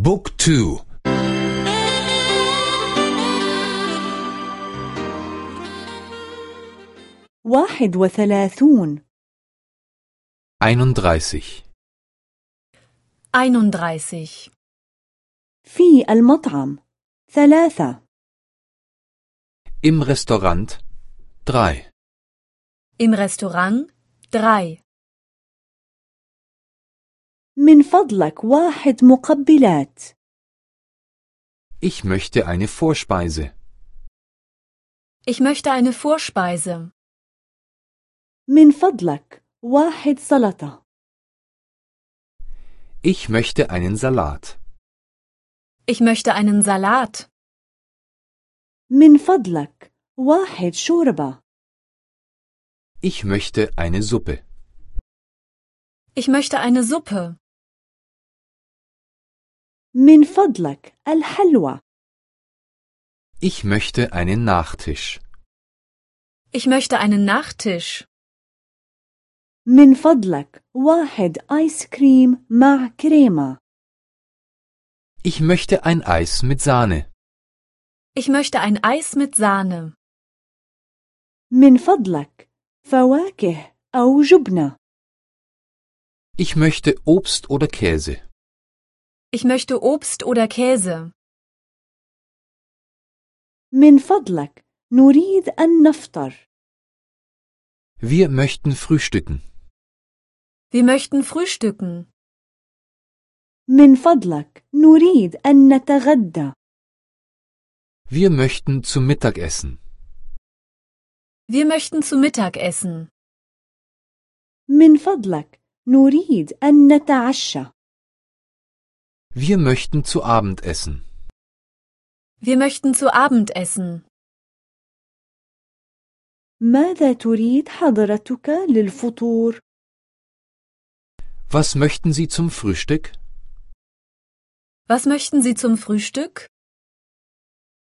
بوك تو. واحد وثلاثون. 31 31. في المطعم. ثلاثة. Im Restaurant 3 Im Restaurant 3. من فضلك واحد مقبلات Ich möchte eine Vorspeise. Ich möchte eine Vorspeise. من فضلك واحد سلطة Ich möchte einen Salat. Ich möchte einen Salat. من فضلك واحد شوربة Ich möchte eine Suppe. Ich möchte eine Suppe. من فضلك الحلوى Ich möchte einen Nachtisch. Ich möchte einen Nachtisch. من فضلك واحد آيس كريم مع كريمة Ich möchte ein Eis mit Sahne. Ich möchte ein Eis mit Sahne. من فضلك فواكه أو جبنة Ich möchte Obst oder Käse. Ich möchte Obst oder Käse. من فضلك نريد أن نفطر Wir möchten frühstücken. Wir möchten frühstücken. من فضلك نريد أن نتغدى Wir möchten zu Mittag essen. Wir möchten zu Mittag essen. من فضلك نريد أن نتعشى Wir möchten zu Abend essen. Wir möchten zu Abend essen. ماذا تريد حضرتك للفطور؟ Was möchten Sie zum Frühstück? Was möchten Sie zum Frühstück?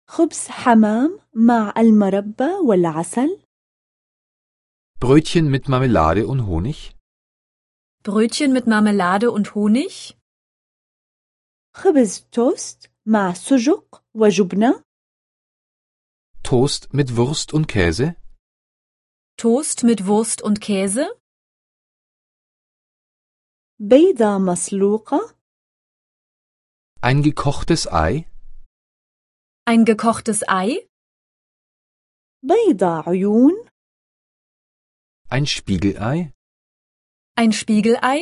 خبز حمام مع المربى والعسل Brötchen mit Marmelade und Honig? Brötchen mit Marmelade und Honig? خبز توست مع سجق وجبنة Toast mit Wurst und Käse? Toast mit Wurst und Käse? بيضة مسلوقة Ein gekochtes Ei? Ein gekochtes Ei? بيضة عيون Ein Spiegelei? Ein Spiegelei?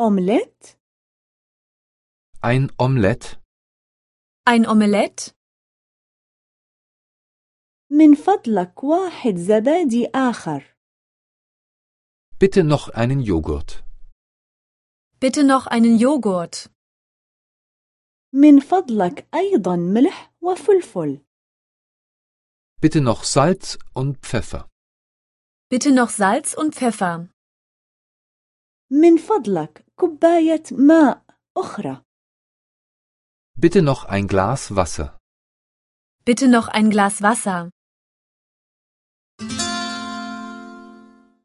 أومليت Ein Omelett? Ein Omelett? من فضلك واحد زبادي آخر Bitte noch einen Joghurt. Bitte noch einen Joghurt. من فضلك أيضا ملح وفلفل Bitte noch Salz und Pfeffer. Bitte noch Salz und Pfeffer. من فضلك كوباية ماء أخرى Bitte noch ein Glas Wasser. Bitte noch ein Glas Wasser.